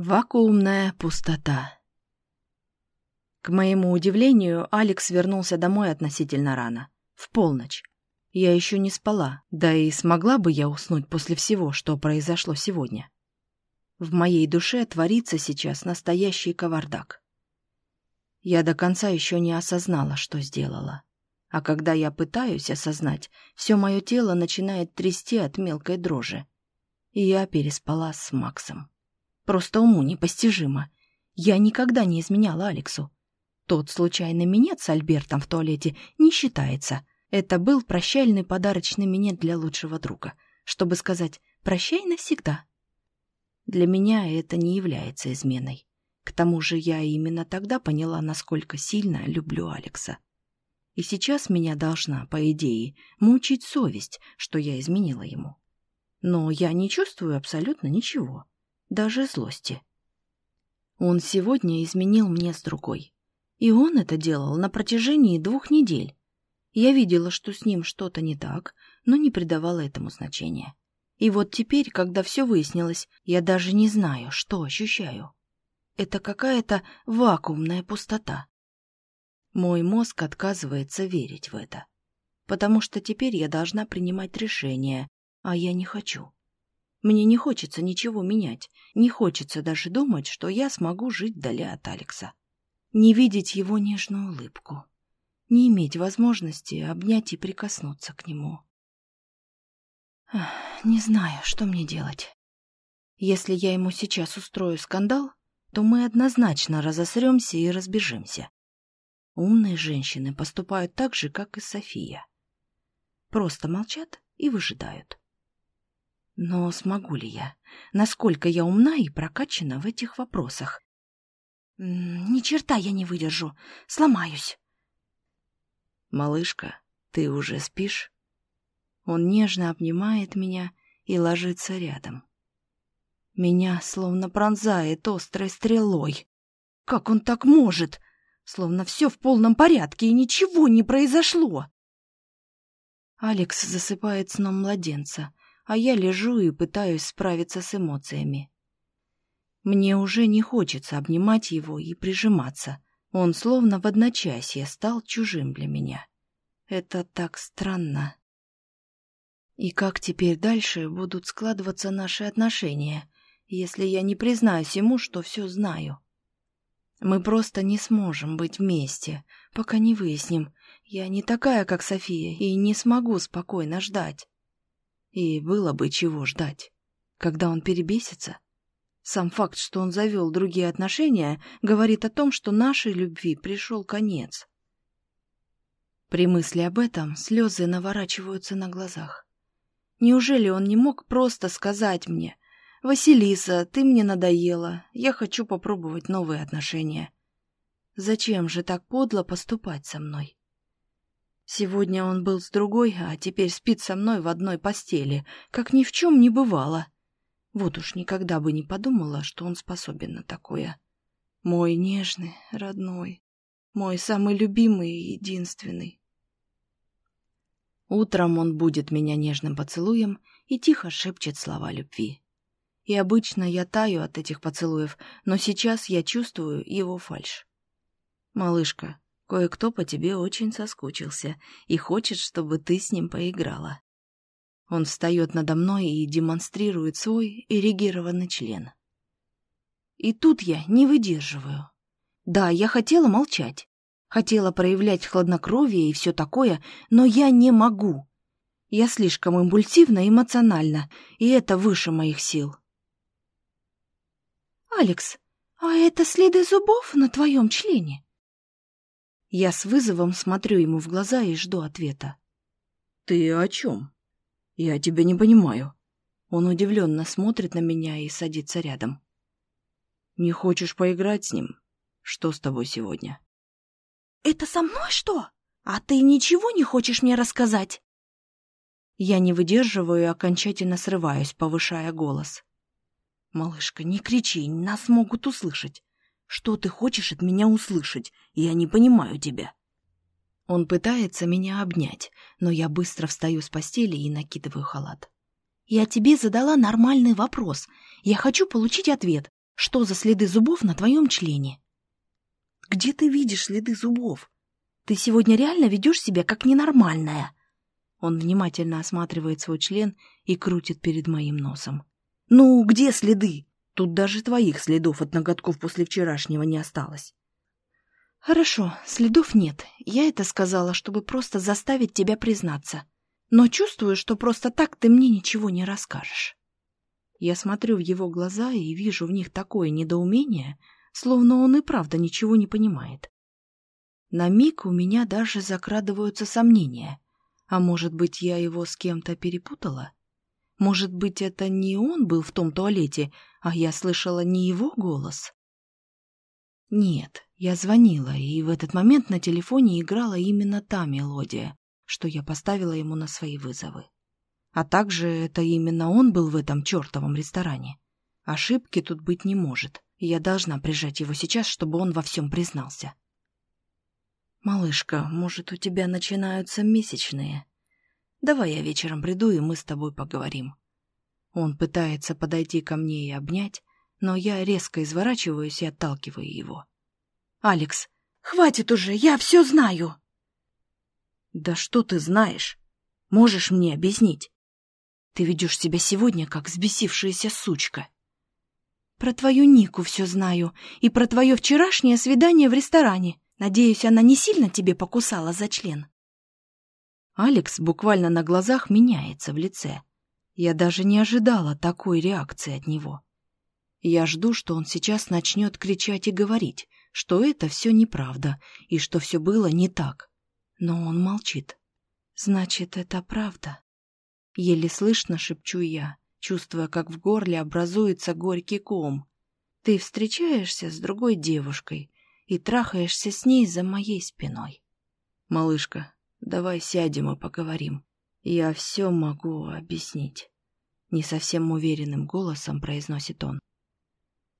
Вакуумная пустота. К моему удивлению, Алекс вернулся домой относительно рано. В полночь. Я еще не спала, да и смогла бы я уснуть после всего, что произошло сегодня. В моей душе творится сейчас настоящий кавардак. Я до конца еще не осознала, что сделала. А когда я пытаюсь осознать, все мое тело начинает трясти от мелкой дрожи. И я переспала с Максом. Просто уму непостижимо. Я никогда не изменяла Алексу. Тот случайный минет с Альбертом в туалете не считается. Это был прощальный подарочный минет для лучшего друга, чтобы сказать «прощай навсегда». Для меня это не является изменой. К тому же я именно тогда поняла, насколько сильно люблю Алекса. И сейчас меня должна, по идее, мучить совесть, что я изменила ему. Но я не чувствую абсолютно ничего даже злости. Он сегодня изменил мне с другой. И он это делал на протяжении двух недель. Я видела, что с ним что-то не так, но не придавала этому значения. И вот теперь, когда все выяснилось, я даже не знаю, что ощущаю. Это какая-то вакуумная пустота. Мой мозг отказывается верить в это. Потому что теперь я должна принимать решения, а я не хочу. Мне не хочется ничего менять, не хочется даже думать, что я смогу жить вдали от Алекса. Не видеть его нежную улыбку, не иметь возможности обнять и прикоснуться к нему. Не знаю, что мне делать. Если я ему сейчас устрою скандал, то мы однозначно разосремся и разбежимся. Умные женщины поступают так же, как и София. Просто молчат и выжидают. Но смогу ли я? Насколько я умна и прокачана в этих вопросах? Ни черта я не выдержу. Сломаюсь. Малышка, ты уже спишь? Он нежно обнимает меня и ложится рядом. Меня словно пронзает острой стрелой. Как он так может? Словно все в полном порядке и ничего не произошло. Алекс засыпает сном младенца, а я лежу и пытаюсь справиться с эмоциями. Мне уже не хочется обнимать его и прижиматься. Он словно в одночасье стал чужим для меня. Это так странно. И как теперь дальше будут складываться наши отношения, если я не признаюсь ему, что все знаю? Мы просто не сможем быть вместе, пока не выясним. Я не такая, как София, и не смогу спокойно ждать. И было бы чего ждать. Когда он перебесится, сам факт, что он завел другие отношения, говорит о том, что нашей любви пришел конец. При мысли об этом слезы наворачиваются на глазах. Неужели он не мог просто сказать мне, «Василиса, ты мне надоела, я хочу попробовать новые отношения». Зачем же так подло поступать со мной? Сегодня он был с другой, а теперь спит со мной в одной постели, как ни в чем не бывало. Вот уж никогда бы не подумала, что он способен на такое. Мой нежный, родной, мой самый любимый и единственный. Утром он будет меня нежным поцелуем и тихо шепчет слова любви. И обычно я таю от этих поцелуев, но сейчас я чувствую его фальшь. «Малышка, Кое-кто по тебе очень соскучился и хочет, чтобы ты с ним поиграла. Он встает надо мной и демонстрирует свой эрегированный член. И тут я не выдерживаю. Да, я хотела молчать, хотела проявлять хладнокровие и все такое, но я не могу. Я слишком импульсивна и эмоциональна, и это выше моих сил. «Алекс, а это следы зубов на твоем члене?» Я с вызовом смотрю ему в глаза и жду ответа. «Ты о чем? Я тебя не понимаю». Он удивленно смотрит на меня и садится рядом. «Не хочешь поиграть с ним? Что с тобой сегодня?» «Это со мной что? А ты ничего не хочешь мне рассказать?» Я не выдерживаю и окончательно срываюсь, повышая голос. «Малышка, не кричи, нас могут услышать. Что ты хочешь от меня услышать? Я не понимаю тебя. Он пытается меня обнять, но я быстро встаю с постели и накидываю халат. Я тебе задала нормальный вопрос. Я хочу получить ответ. что за следы зубов на твоем члене. Где ты видишь следы зубов? Ты сегодня реально ведешь себя как ненормальная. Он внимательно осматривает свой член и крутит перед моим носом. Ну, где следы? Тут даже твоих следов от ноготков после вчерашнего не осталось. Хорошо, следов нет. Я это сказала, чтобы просто заставить тебя признаться. Но чувствую, что просто так ты мне ничего не расскажешь. Я смотрю в его глаза и вижу в них такое недоумение, словно он и правда ничего не понимает. На миг у меня даже закрадываются сомнения. А может быть, я его с кем-то перепутала? Может быть, это не он был в том туалете, а я слышала не его голос? Нет, я звонила, и в этот момент на телефоне играла именно та мелодия, что я поставила ему на свои вызовы. А также это именно он был в этом чертовом ресторане. Ошибки тут быть не может, я должна прижать его сейчас, чтобы он во всем признался. «Малышка, может, у тебя начинаются месячные? Давай я вечером приду, и мы с тобой поговорим». Он пытается подойти ко мне и обнять, но я резко изворачиваюсь и отталкиваю его. «Алекс, хватит уже, я все знаю!» «Да что ты знаешь? Можешь мне объяснить? Ты ведешь себя сегодня, как взбесившаяся сучка». «Про твою Нику все знаю, и про твое вчерашнее свидание в ресторане. Надеюсь, она не сильно тебе покусала за член?» Алекс буквально на глазах меняется в лице. Я даже не ожидала такой реакции от него. Я жду, что он сейчас начнет кричать и говорить, что это все неправда и что все было не так. Но он молчит. Значит, это правда. Еле слышно шепчу я, чувствуя, как в горле образуется горький ком. Ты встречаешься с другой девушкой и трахаешься с ней за моей спиной. Малышка, давай сядем и поговорим. Я все могу объяснить. Не совсем уверенным голосом произносит он.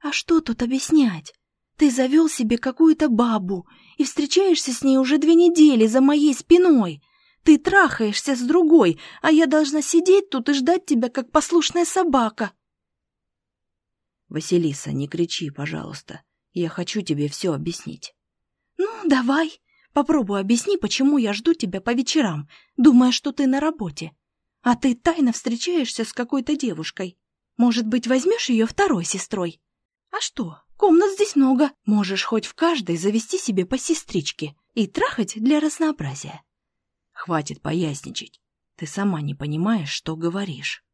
А что тут объяснять? Ты завел себе какую-то бабу и встречаешься с ней уже две недели за моей спиной. Ты трахаешься с другой, а я должна сидеть тут и ждать тебя, как послушная собака. Василиса, не кричи, пожалуйста. Я хочу тебе все объяснить. Ну, давай. Попробуй объясни, почему я жду тебя по вечерам, думая, что ты на работе. А ты тайно встречаешься с какой-то девушкой. Может быть, возьмешь ее второй сестрой? А что, комнат здесь много. Можешь хоть в каждой завести себе по сестричке и трахать для разнообразия. Хватит поясничать. Ты сама не понимаешь, что говоришь.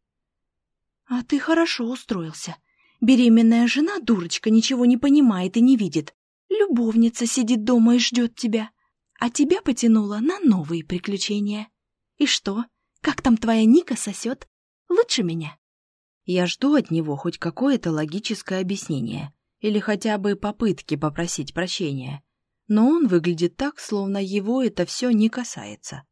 А ты хорошо устроился. Беременная жена, дурочка, ничего не понимает и не видит. Любовница сидит дома и ждет тебя. А тебя потянуло на новые приключения. И что, как там твоя Ника сосет? Лучше меня. Я жду от него хоть какое-то логическое объяснение или хотя бы попытки попросить прощения. Но он выглядит так, словно его это все не касается.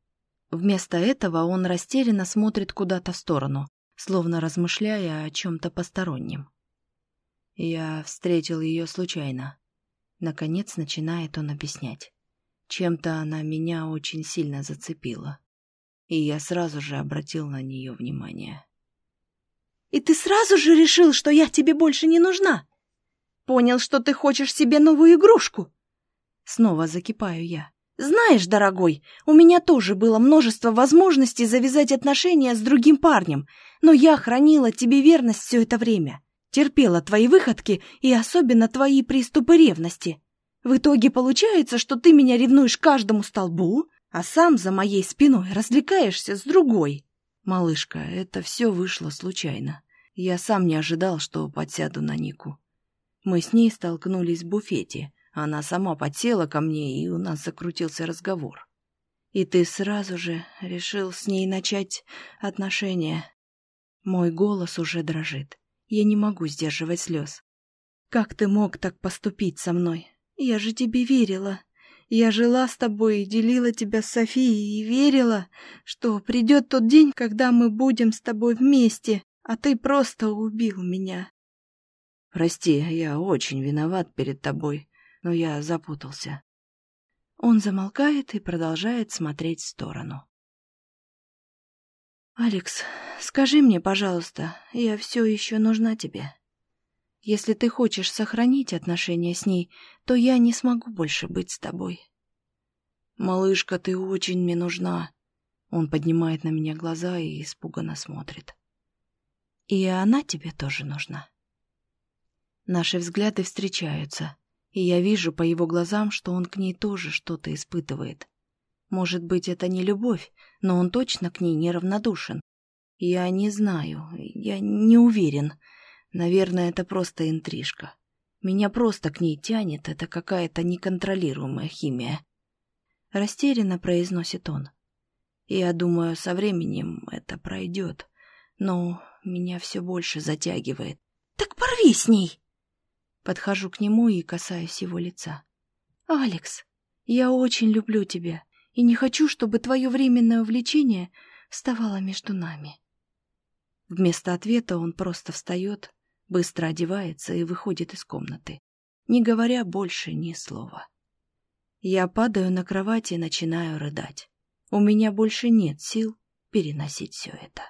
Вместо этого он растерянно смотрит куда-то в сторону, словно размышляя о чем-то постороннем. Я встретил ее случайно. Наконец начинает он объяснять. Чем-то она меня очень сильно зацепила. И я сразу же обратил на нее внимание. И ты сразу же решил, что я тебе больше не нужна? Понял, что ты хочешь себе новую игрушку? Снова закипаю я. Знаешь, дорогой, у меня тоже было множество возможностей завязать отношения с другим парнем, но я хранила тебе верность все это время. Терпела твои выходки и особенно твои приступы ревности. В итоге получается, что ты меня ревнуешь каждому столбу, а сам за моей спиной развлекаешься с другой. «Малышка, это все вышло случайно. Я сам не ожидал, что подсяду на Нику. Мы с ней столкнулись в буфете. Она сама подсела ко мне, и у нас закрутился разговор. И ты сразу же решил с ней начать отношения. Мой голос уже дрожит. Я не могу сдерживать слез. Как ты мог так поступить со мной? Я же тебе верила. Я жила с тобой и делила тебя с Софией и верила, что придет тот день, когда мы будем с тобой вместе, а ты просто убил меня. Прости, я очень виноват перед тобой, но я запутался. Он замолкает и продолжает смотреть в сторону. «Алекс, скажи мне, пожалуйста, я все еще нужна тебе?» Если ты хочешь сохранить отношения с ней, то я не смогу больше быть с тобой. Малышка, ты очень мне нужна. Он поднимает на меня глаза и испуганно смотрит. И она тебе тоже нужна. Наши взгляды встречаются, и я вижу по его глазам, что он к ней тоже что-то испытывает. Может быть, это не любовь, но он точно к ней неравнодушен. Я не знаю, я не уверен. Наверное, это просто интрижка. Меня просто к ней тянет, это какая-то неконтролируемая химия. Растерянно произносит он. Я думаю, со временем это пройдет, но меня все больше затягивает. «Так порви с ней!» Подхожу к нему и касаюсь его лица. «Алекс, я очень люблю тебя и не хочу, чтобы твое временное увлечение вставало между нами». Вместо ответа он просто встает, быстро одевается и выходит из комнаты, не говоря больше ни слова. Я падаю на кровать и начинаю рыдать. У меня больше нет сил переносить все это.